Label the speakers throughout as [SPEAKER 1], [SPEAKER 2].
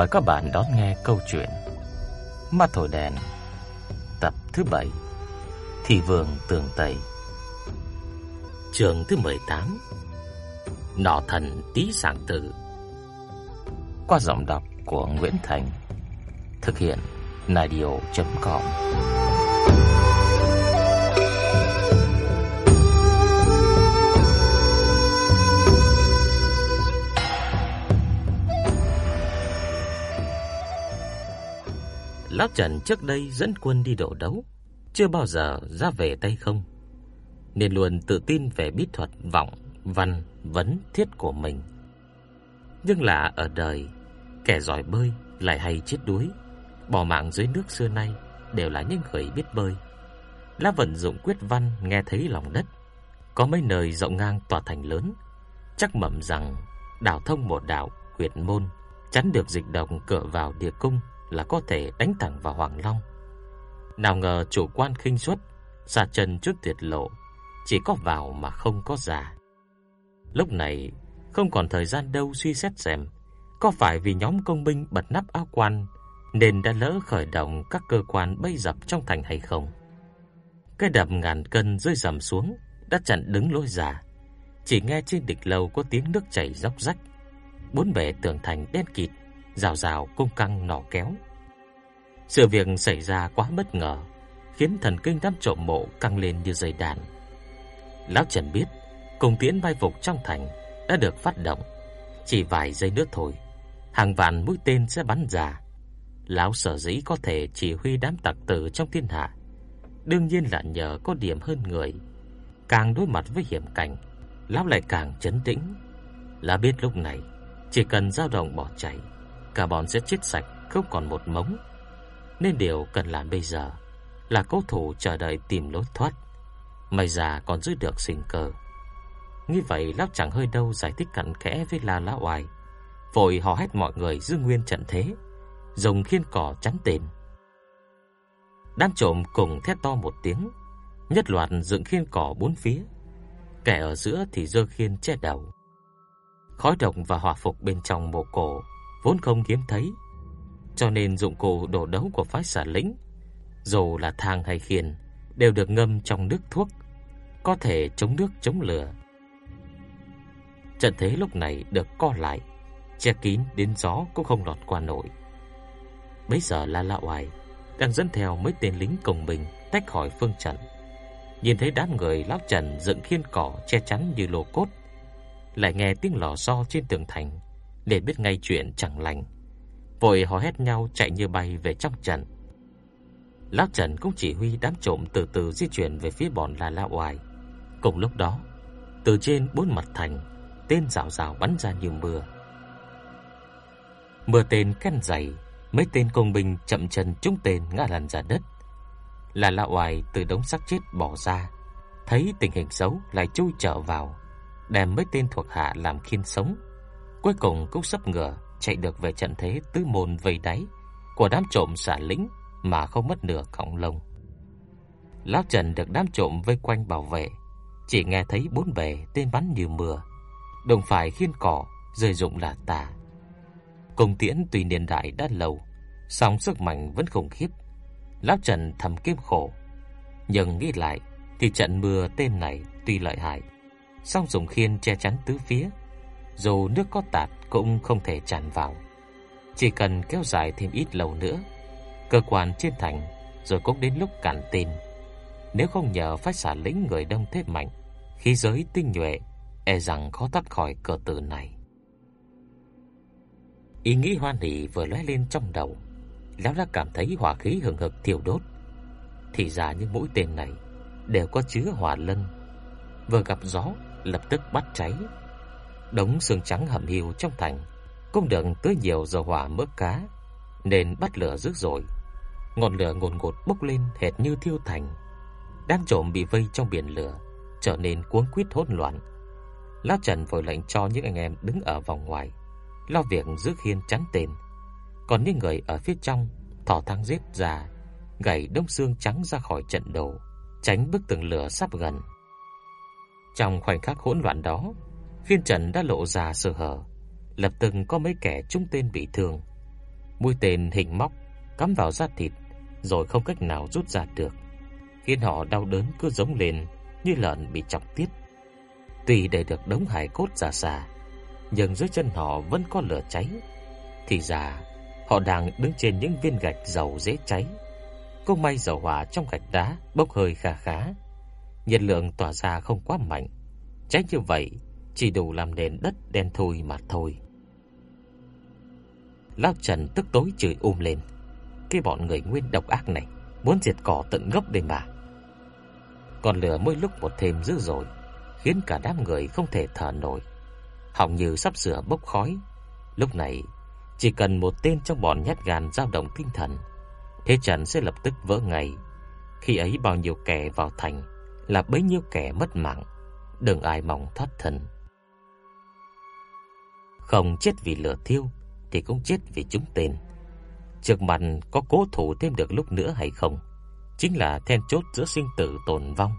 [SPEAKER 1] Mời các bạn đón nghe câu chuyện Mắt thổi đèn, Tập thứ 7 Thị vườn tường Tây. Trường thứ 18 Nọ thần tí sảng tử. Qua giọng đọc của Nguyễn Thành, Thực hiện Nadio.com Lão Trần trước đây dẫn quân đi đổ đấu, chưa bao giờ ra về tay không, nên luôn tự tin về bí thuật vọng, văn, vấn, thiết của mình. Nhưng là ở đời, kẻ giỏi bơi lại hay chết đuối, bỏ mạng dưới nước xưa nay đều là những người biết bơi. Lão vận dụng quyết văn nghe thấy lòng đất, có mấy nơi rộng ngang tòa thành lớn, chắc mẩm rằng đảo thông một đảo quyệt môn, chắn được dịch độc cửa vào địa cung là có thể đánh thẳng vào Hoàng Long. Nào ngờ chủ quan khinh suất, xa chân chút tuyệt lộ, chỉ có vào mà không có ra. Lúc này không còn thời gian đâu suy xét xem có phải vì nhóm công binh bật nắp áo quan nên đã lỡ khởi động các cơ quan bây dập trong thành hay không. Cái đập ngàn cân rơi rầm xuống đã chặn đứng lối ra. Chỉ nghe trên địch lâu có tiếng nước chảy róc rách. Bốn bề tường thành đen kịt, rào rào cung căng nỏ kéo. Sự việc xảy ra quá bất ngờ, khiến thần kinh đám trộm mộ căng lên như dây đàn. Lão Trần biết, cùng tiễn bay phục trong thành đã được phát động, chỉ vài giây nữa thôi, hàng vạn mũi tên sẽ bắn ra. Lão sở dĩ có thể chỉ huy đám tặc tử trong thiên hạ, đương nhiên là nhờ có điểm hơn người. Càng đối mặt với hiểm cảnh, lão lại càng chấn tĩnh. Lá biết lúc này, chỉ cần dao động bỏ chạy, cả bọn sẽ chết sạch không còn một mống. Nên điều cần làm bây giờ là cố thủ chờ đợi tìm lối thoát. May ra còn giữ được sinh cơ. Như vậy lão chẳng hơi đâu giải thích cặn kẽ với La lão oai, vội hò hét mọi người giữ nguyên trận thế, dùng khiên cỏ chắn tên. Đám trộm cùng thét to một tiếng, nhất loạt dựng khiên cỏ bốn phía, kẻ ở giữa thì giơ khiên che đầu. Khói độc và hỏa phục bên trong mộ cổ vốn không hiếm thấy, cho nên dụng cụ đổ đấu của phái xả lĩnh, dù là thang hay khiên, đều được ngâm trong nước thuốc, có thể chống nước chống lửa. Trận thế lúc này được co lại, che kín đến gió cũng không lọt qua nổi. Bây giờ La La Oai đang dẫn theo mấy tên lính công binh tách khỏi phương trận. Nhìn thấy đám người lão Trần dựng khiên cỏ che chắn như lô cốt, lại nghe tiếng lò xo trên tường thành, để biết ngay chuyện chẳng lành. Vội hò hét nhau chạy như bay về trong trận. Lão Trần cũng chỉ huy đám trộm từ từ di chuyển về phía bọn La La Oai. Cùng lúc đó, từ trên bốn mặt thành, tên rào rào bắn ra như mưa. Mưa tên ken dày, mấy tên công binh chậm chân trúng tên ngã lăn ra đất. La La Oai từ đống xác chết bỏ ra, thấy tình hình xấu lại chui trở vào, đem mấy tên thuộc hạ làm khiên sống. Cuối cùng cũng sắp ngửa chạy được về trận thế tứ môn vây đáy của đám trộm xả lĩnh mà không mất nửa cọng lông. Lão Trần được đám trộm vây quanh bảo vệ, chỉ nghe thấy bốn bề tên bắn như mưa, đồng phải khiên cỏ rơi rụng là tà. Công tiễn tùy niên đại đã lâu, song sức mạnh vẫn khủng khiếp. Lão Trần thầm kiếm khổ, nhưng nghĩ lại thì trận mưa tên này tuy lợi hại, song dùng khiên che chắn tứ phía, dù nước có tạt cũng không thể tràn vào. Chỉ cần kéo dài thêm ít lâu nữa, cơ quan trên thành rồi cũng đến lúc cản tin. Nếu không nhờ phái xả lĩnh người đông thế mạnh, khí giới tinh nhuệ, e rằng khó thoát khỏi cờ tử này. Ý nghĩ hoan hỉ vừa lóe lên trong đầu, lão đã cảm thấy hỏa khí hừng hực thiêu đốt. Thì ra những mũi tên này đều có chứa hỏa lân, vừa gặp gió lập tức bắt cháy. Đống xương trắng hầm hiu trong thành cũng được tưới nhiều dầu hỏa mỡ cá, nên bắt lửa dữ dội. Ngọn lửa ngồn ngột bốc lên hệt như thiêu thành. Đám trộm bị vây trong biển lửa, trở nên cuống quýt hỗn loạn. Lão Trần vội lệnh cho những anh em đứng ở vòng ngoài, lo việc giữ khiên chắn tên. Còn những người ở phía trong thỏ thang giết ra, gảy đông xương trắng ra khỏi trận đồ, tránh bức tường lửa sắp gần. Trong khoảnh khắc hỗn loạn đó, phiên trận đã lộ ra sơ hở, lập tức có mấy kẻ trúng tên bị thương. Mũi tên hình móc cắm vào da thịt rồi không cách nào rút ra được, khiến họ đau đớn cứ giống lên như lợn bị chọc tiết. Tuy để được đống hài cốt già xa, nhưng dưới chân họ vẫn có lửa cháy. Thì ra, họ đang đứng trên những viên gạch dầu dễ cháy. Công may dầu hỏa trong gạch đá bốc hơi khá khá, nhiệt lượng tỏa ra không quá mạnh. Cháy như vậy chỉ đủ làm nền đất đen thui mà thôi. Lão Trần tức tối chửi um lên. Cái bọn người nguyên độc ác này muốn diệt cỏ tận gốc đây mà. Còn lửa mỗi lúc một thêm dữ dội, khiến cả đám người không thể thở nổi. hỏng như sắp sửa bốc khói. Lúc này, chỉ cần một tên trong bọn nhát gan dao động tinh thần, thế trận sẽ lập tức vỡ ngay. Khi ấy bao nhiêu kẻ vào thành là bấy nhiêu kẻ mất mạng, đừng ai mong thoát thân. Không chết vì lửa thiêu thì cũng chết vì chúng tên. Trước mặt có cố thủ thêm được lúc nữa hay không, chính là then chốt giữa sinh tử tồn vong.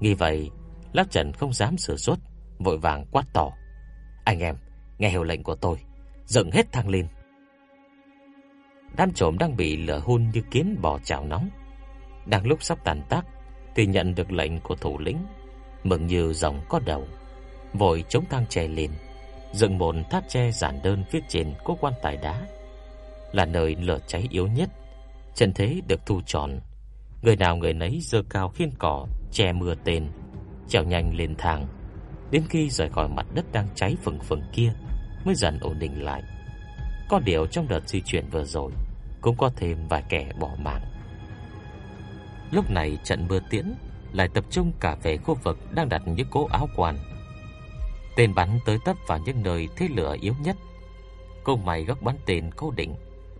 [SPEAKER 1] Nghĩ vậy, Lão Trần không dám sửa sốt, vội vàng quát to: "Anh em, nghe hiệu lệnh của tôi, dựng hết thang lên." Đám trộm đang bị lửa hun như kiến bò chảo nóng, đang lúc sắp tàn tác thì nhận được lệnh của thủ lĩnh, mừng như rồng có đầu, vội chống thang chè lên, dựng một tháp tre giản đơn phía trên cố quan tài đá, là nơi lửa cháy yếu nhất, trận thế được thu tròn, người nào người nấy giơ cao khiên cỏ che mưa tên, trèo nhanh lên thang, đến khi rời khỏi mặt đất đang cháy phừng phừng kia mới dần ổn định lại. Có điều trong đợt di chuyển vừa rồi cũng có thêm vài kẻ bỏ mạng. Lúc này trận mưa tiễn lại tập trung cả về khu vực đang đặt những cố áo quan. Tên bắn tới tấp vào những nơi thế lửa yếu nhất. Công mày góc bắn tên cố định,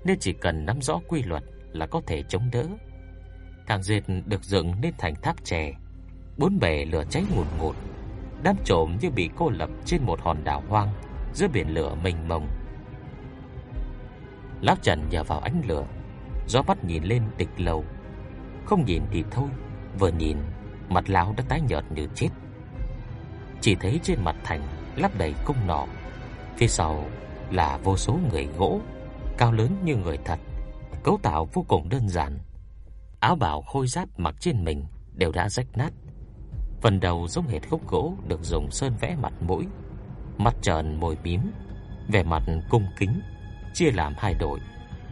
[SPEAKER 1] nên chỉ cần nắm rõ quy luật là có thể chống đỡ. Thang duyệt được dựng nên thành tháp chè, bốn bề lửa cháy ngùn ngụt, đám trộm như bị cô lập trên một hòn đảo hoang giữa biển lửa mênh mông. Lão Trần nhờ vào ánh lửa, gió bắt nhìn lên địch lầu không nhìn thì thôi, vừa nhìn, mặt lão đã tái nhợt như chết. Chỉ thấy trên mặt thành lắp đầy cung nỏ, phía sau là vô số người gỗ, cao lớn như người thật, cấu tạo vô cùng đơn giản. Áo bào khôi giáp mặc trên mình đều đã rách nát. Phần đầu giống hệt khúc gỗ được dùng sơn vẽ mặt mũi, mắt tròn môi bím vẻ mặt cung kính, chia làm hai đội,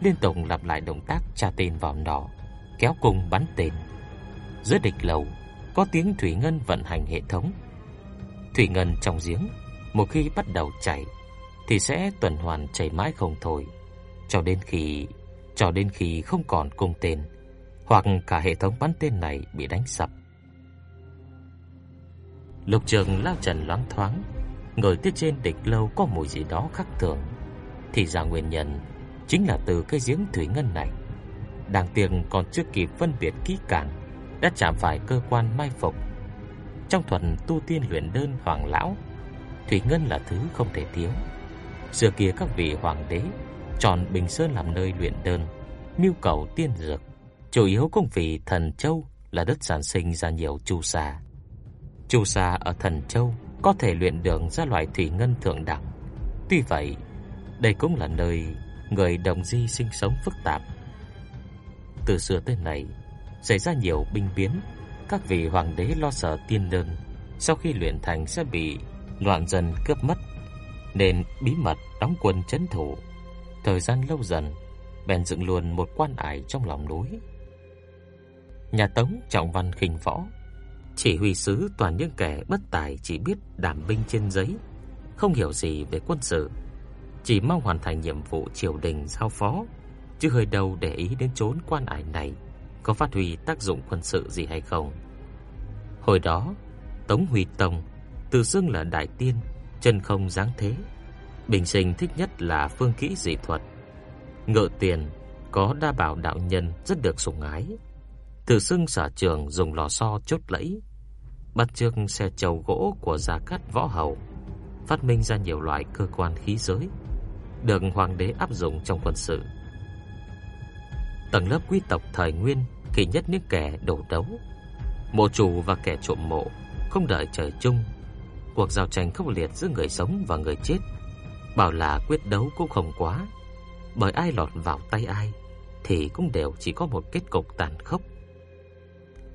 [SPEAKER 1] liên tục lặp lại động tác tra tên vào nỏ kéo cung bắn tên. Dưới địch lầu có tiếng thủy ngân vận hành hệ thống. Thủy ngân trong giếng một khi bắt đầu chảy thì sẽ tuần hoàn chảy mãi không thôi, cho đến khi cho đến khi không còn cung tên hoặc cả hệ thống bắn tên này bị đánh sập. Lục Trường lao trần loáng thoáng, ngồi tiếp trên địch lâu có mùi gì đó khác thường, thì ra nguyên nhân chính là từ cái giếng thủy ngân này. đang tiếc còn chưa kịp phân biệt kỹ càng Đã chạm phải cơ quan mai phục trong thuần tu tiên luyện đơn hoàng lão Thủy Ngân là thứ không thể thiếu. Xưa kia các vị hoàng đế Chọn Bình Sơn làm nơi luyện đơn Mưu cầu tiên dược. Chủ yếu cũng vì thần châu Là đất sản sinh ra nhiều chu sa. Chu sa ở thần châu Có thể luyện được ra loại thủy ngân thượng đẳng. Tuy vậy Đây cũng là nơi Người đồng di sinh sống phức tạp. Từ xưa tới nay xảy ra nhiều binh biến, các vị hoàng đế lo sợ tiên đơn sau khi luyện thành sẽ bị loạn dân cướp mất, nên bí mật đóng quân trấn thủ. Thời gian lâu dần, bèn dựng luôn một quan ải trong lòng núi. Nhà Tống trọng văn khinh võ, chỉ huy sứ toàn những kẻ bất tài chỉ biết đảm binh trên giấy, không hiểu gì về quân sự, chỉ mong hoàn thành nhiệm vụ triều đình giao phó chứ hơi đâu để ý đến chốn quan ải này có phát huy tác dụng quân sự gì hay không. Hồi đó, Tống Huy Tông tự xưng là đại tiên, chân không dáng thế. Bình sinh thích nhất là phương kỹ dị thuật. Ngự tiền có đa bảo đạo nhân rất được sủng ái. Tự xưng sở trường dùng lò xo chốt lẫy, bắt chước xe chầu gỗ của gia cát võ hầu, phát minh ra nhiều loại cơ quan khí giới, được hoàng đế áp dụng trong quân sự. Tầng lớp quý tộc thời Nguyên kỳ nhất những kẻ đổ đấu. Mộ chủ và kẻ trộm mộ không đợi trời chung. Cuộc giao tranh khốc liệt giữa người sống và người chết, bảo là quyết đấu cũng không quá. bởi ai lọt vào tay ai thì cũng đều chỉ có một kết cục tàn khốc.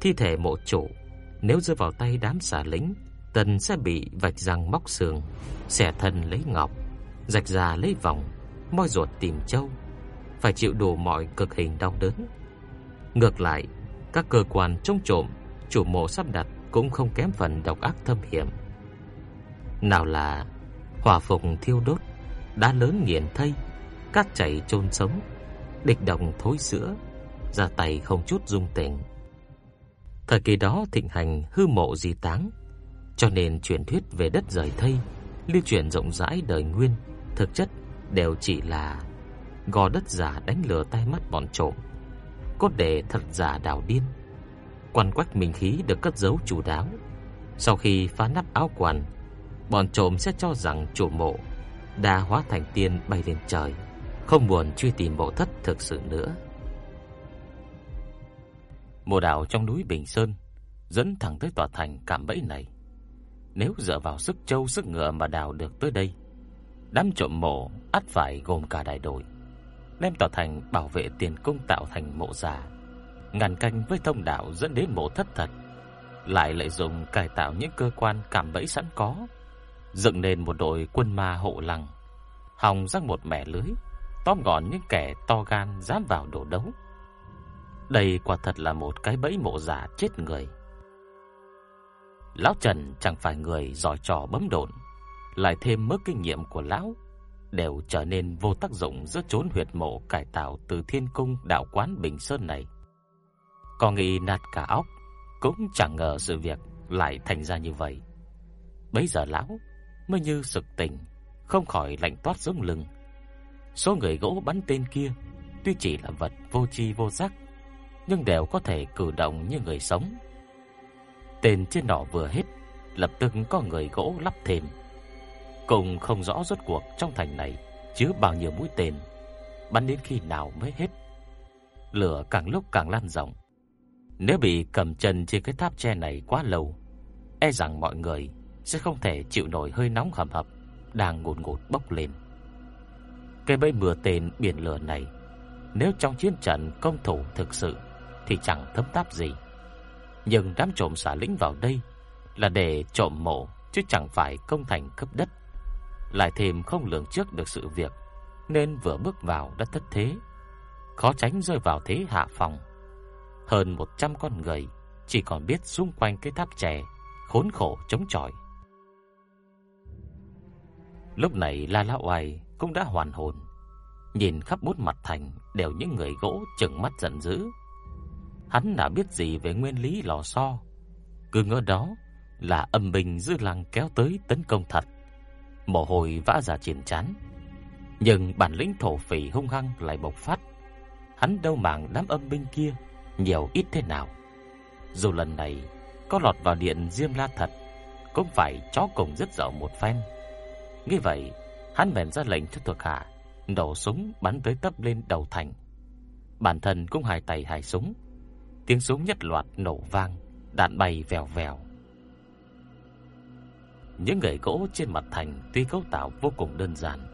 [SPEAKER 1] Thi thể mộ chủ nếu rơi vào tay đám xà lính, tần sẽ bị vạch răng móc xương, xẻ thân lấy ngọc, rạch da lấy vòng, moi ruột tìm châu, phải chịu đủ mọi cực hình đau đớn. Ngược lại, các cơ quan trông trộm, chủ mộ sắp đặt cũng không kém phần độc ác thâm hiểm. Nào là hỏa phục thiêu đốt, đá lớn nghiền thây, cát chảy chôn sống, địch đồng thối sữa, ra tay không chút dung tình. Thời kỳ đó thịnh hành hư mộ di táng, cho nên truyền thuyết về đất rời thây lưu truyền rộng rãi đời nguyên, thực chất đều chỉ là gò đất giả đánh lừa tai mắt bọn trộm, cốt đề thật giả đào điên. Quan quách minh khí được cất giấu chủ đáo. Sau khi phá nắp áo quan, bọn trộm sẽ cho rằng chủ mộ đã hóa thành tiên bay lên trời, không buồn truy tìm mộ thất thực sự nữa. Mộ đạo trong núi Bình Sơn dẫn thẳng tới tòa thành cạm bẫy này. Nếu dựa vào sức châu sức ngựa mà đào được tới đây, đám trộm mộ ắt phải gồm cả đại đội, đem tòa thành bảo vệ tiền cung tạo thành mộ giả, ngăn canh với thông đạo dẫn đến mộ thất thật, lại lợi dụng cải tạo những cơ quan cảm bẫy sẵn có, dựng nên một đội quân ma hộ lăng, hòng răng một mẻ lưới, tóm gọn những kẻ to gan dám vào đổ đấu. Đây quả thật là một cái bẫy mộ giả chết người. Lão Trần chẳng phải người giỏi trò bấm độn, lại thêm mức kinh nghiệm của lão đều trở nên vô tác dụng giữa chốn huyệt mộ cải tạo từ Thiên cung đạo quán Bình Sơn này. Có nghĩ nạt cả óc, cũng chẳng ngờ sự việc lại thành ra như vậy. Bấy giờ lão mới như sực tỉnh, không khỏi lạnh toát sống lưng. Số người gỗ bắn tên kia tuy chỉ là vật vô tri vô giác, nhưng đều có thể cử động như người sống. Tên trên nỏ vừa hết, lập tức có người gỗ lắp thêm. Cùng không rõ rốt cuộc trong thành này chứa bao nhiêu mũi tên, bắn đến khi nào mới hết. Lửa càng lúc càng lan rộng. Nếu bị cầm chân trên cái tháp tre này quá lâu, e rằng mọi người sẽ không thể chịu nổi hơi nóng hầm hập đang ngột ngụt bốc lên. Cái bẫy mưa tên biển lửa này, nếu trong chiến trận công thủ thực sự thì chẳng thấm táp gì. Nhưng đám trộm xả lĩnh vào đây là để trộm mộ chứ chẳng phải công thành cấp đất. Lại thêm không lường trước được sự việc nên vừa bước vào đã thất thế, khó tránh rơi vào thế hạ phòng. Hơn 100 con người chỉ còn biết xung quanh cái tháp chè khốn khổ chống chọi. Lúc này La Lão Oai cũng đã hoàn hồn, nhìn khắp bốn mặt thành đều những người gỗ trừng mắt giận dữ. Hắn đã biết gì về nguyên lý lò xo, cứ ngỡ đó là âm binh dư lăng kéo tới tấn công thật. Mồ hôi vã ra trên trán, nhưng bản lĩnh thổ phỉ hung hăng lại bộc phát. Hắn đâu màng đám âm binh kia nhiều ít thế nào. Dù lần này có lọt vào điện Diêm La thật, cũng phải chó cùng rất dở một phen. Nghe vậy, hắn bèn ra lệnh cho thuộc hạ nổ súng bắn tới tấp lên đầu thành. Bản thân cũng hai tay hai súng. Tiếng súng nhất loạt nổ vang, đạn bay vèo vèo. Những người gỗ trên mặt thành tuy cấu tạo vô cùng đơn giản,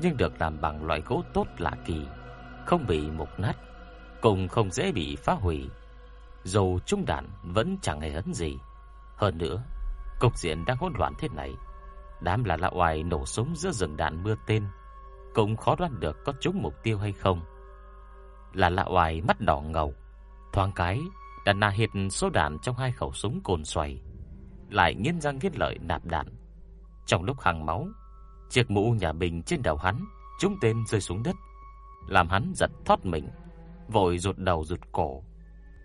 [SPEAKER 1] nhưng được làm bằng loại gỗ tốt lạ kỳ, không bị mục nát, cũng không dễ bị phá hủy. Dù trung đạn vẫn chẳng hề hấn gì. Hơn nữa, cục diện đang hỗn loạn thế này, đám là lạ oai nổ súng giữa rừng đạn mưa tên, cũng khó đoán được có trúng mục tiêu hay không. Là lạ oai mắt đỏ ngầu, thoáng cái đã nà hết số đạn trong hai khẩu súng cồn xoay, lại nghiến răng nghiến lợi nạp đạn. Trong lúc hàng máu, chiếc mũ nhà bình trên đầu hắn trúng tên rơi xuống đất, làm hắn giật thoát mình, vội rụt đầu rụt cổ,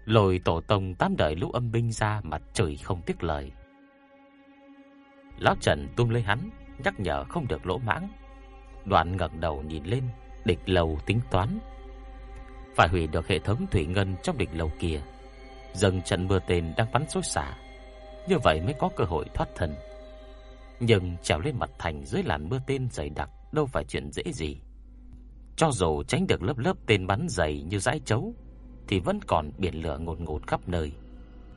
[SPEAKER 1] lôi tổ tông tám đời lũ âm binh ra mặt trời không tiếc lời. Lão Trần tung lấy hắn, nhắc nhở không được lỗ mãng. Đoạn ngẩng đầu nhìn lên, địch lầu tính toán. Phải hủy được hệ thống thủy ngân trong địch lầu kia. Dần trận mưa tên đang bắn xối xả. Như vậy mới có cơ hội thoát thân. Nhưng trèo lên mặt thành dưới làn mưa tên dày đặc đâu phải chuyện dễ gì. Cho dù tránh được lớp lớp tên bắn dày như dãi chấu, thì vẫn còn biển lửa ngột ngột khắp nơi.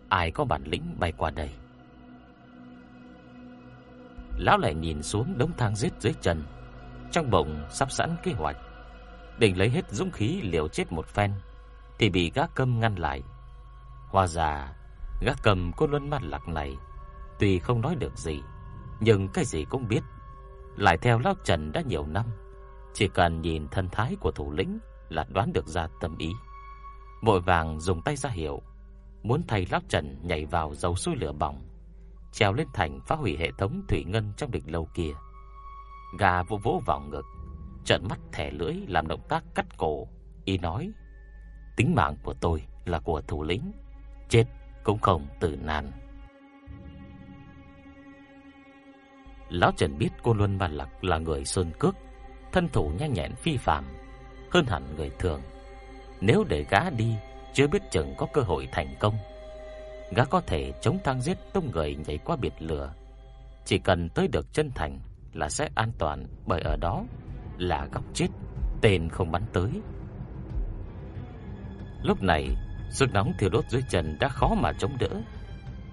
[SPEAKER 1] Ai có bản lĩnh bay qua đây? Lão lại nhìn xuống đống thang giết dưới chân, trong bụng sắp sẵn kế hoạch. định lấy hết dũng khí liều chết một phen thì bị gã câm ngăn lại. Hoa già gã cầm cô luân mắt lạc này tuy không nói được gì, nhưng cái gì cũng biết. Lại theo lão Trần đã nhiều năm, chỉ cần nhìn thân thái của thủ lĩnh là đoán được ra tâm ý. Vội vàng dùng tay ra hiệu, muốn thay lão Trần nhảy vào dầu sôi lửa bỏng, trèo lên thành phá hủy hệ thống thủy ngân trong địch lâu kia. Gà vỗ vỗ vào ngực, trận mắt thẻ lưỡi làm động tác cắt cổ, y nói: "Tính mạng của tôi là của thủ lĩnh, chết cũng không tự nan." Lão Trần biết cô Luân Văn Lạc là người sơn cước, thân thủ nhanh nhẹn phi phàm, hơn hẳn người thường. Nếu để gã đi, chưa biết chừng có cơ hội thành công. Gã có thể chống thang giết tung người nhảy qua biệt lửa, chỉ cần tới được chân thành là sẽ an toàn, bởi ở đó là góc chết, tên không bắn tới. Lúc này, sức nóng thiêu đốt dưới chân đã khó mà chống đỡ.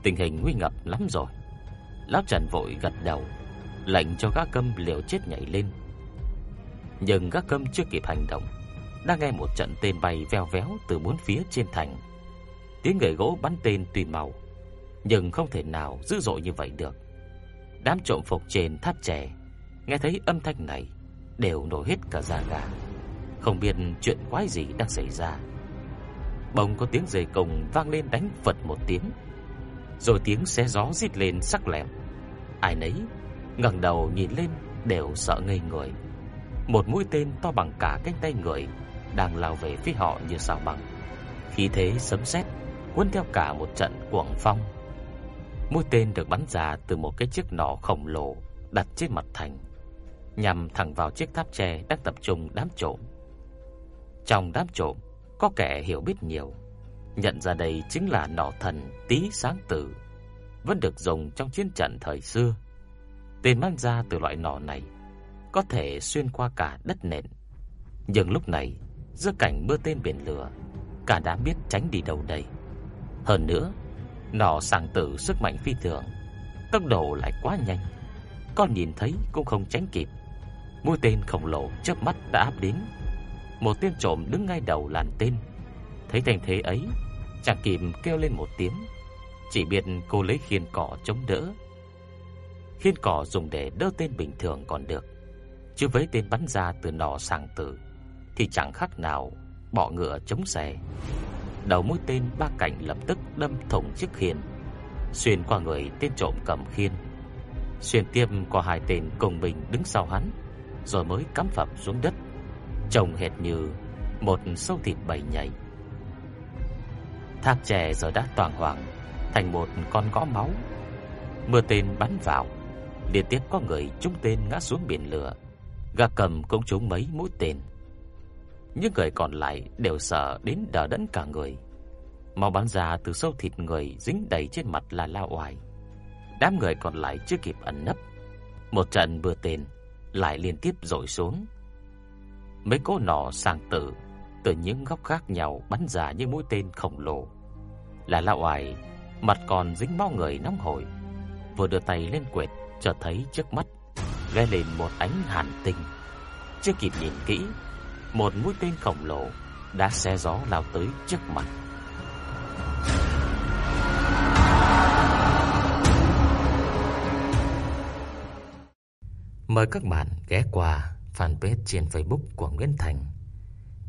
[SPEAKER 1] Tình hình nguy ngập lắm rồi. Lão Trần vội gật đầu, lệnh cho gã câm liều chết nhảy lên. Nhưng gã câm chưa kịp hành động, đã nghe một trận tên bay veo véo từ bốn phía trên thành. Tiếng người gỗ bắn tên tùy màu, nhưng không thể nào dữ dội như vậy được. Đám trộm phục trên tháp trẻ nghe thấy âm thanh này đều nổi hết cả da gà, không biết chuyện quái gì đang xảy ra. Bỗng có tiếng giày cồng vang lên đánh phật một tiếng, rồi tiếng xé gió rít lên sắc lẹm. Ai nấy ngẩng đầu nhìn lên đều sợ ngây người. Một mũi tên to bằng cả cánh tay người đang lao về phía họ như sao băng. Khí thế sấm sét cuốn theo cả một trận cuồng phong. Mũi tên được bắn ra từ một cái chiếc nỏ khổng lồ đặt trên mặt thành, nhằm thẳng vào chiếc tháp tre đang tập trung đám trộm. Trong đám trộm có kẻ hiểu biết nhiều, nhận ra đây chính là nỏ thần Tý Sáng Tử, vẫn được dùng trong chiến trận thời xưa. Tên mang ra từ loại nỏ này có thể xuyên qua cả đất nền. Nhưng lúc này, giữa cảnh mưa tên biển lửa, cả đám biết tránh đi đâu đây. Hơn nữa, nỏ sáng tử sức mạnh phi thường, tốc độ lại quá nhanh, con nhìn thấy cũng không tránh kịp. Mũi tên khổng lồ chớp mắt đã áp đến. Một tên trộm đứng ngay đầu làn tên, thấy cảnh thế ấy, chàng kìm kêu lên một tiếng, chỉ biết cô lấy khiên cỏ chống đỡ. Khiên cỏ dùng để đỡ tên bình thường còn được, chứ với tên bắn ra từ nỏ sang tử thì chẳng khác nào bỏ ngựa chống xe. Đầu mũi tên ba cạnh lập tức đâm thủng chiếc khiên, xuyên qua người tên trộm cầm khiên, xuyên tiếp qua hai tên cùng bình đứng sau hắn, rồi mới cắm phập xuống đất, trông hệt như một sâu thịt bầy nhảy. thác trẻ giờ đã toàn hoàng thành một con gõ máu. Mưa tên bắn vào, liên tiếp có người trúng tên ngã xuống biển lửa, gà cầm cũng trúng mấy mũi tên. Những người còn lại đều sợ đến đờ đẫn cả người. Máu bắn ra từ sâu thịt người dính đầy trên mặt là lao oải. Đám người còn lại chưa kịp ẩn nấp, một trận mưa tên lại liên tiếp rội xuống. Mấy cỗ nỏ sang tử từ những góc khác nhau bắn ra những mũi tên khổng lồ. Là lão oải, mặt còn dính máu người nóng hổi, vừa đưa tay lên quệt, chợt thấy trước mắt lóe lên một ánh hàn tinh. Chưa kịp nhìn kỹ, một mũi tên khổng lồ đã xé gió lao tới trước mặt. Mời các bạn ghé qua fanpage trên Facebook của Nguyễn Thành.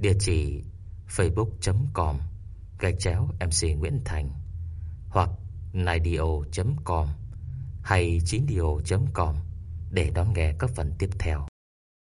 [SPEAKER 1] Địa chỉ facebook.com gạch chéo MC Nguyễn Thành, hoặc naidio.com hay chindio.com để đón nghe các phần tiếp theo.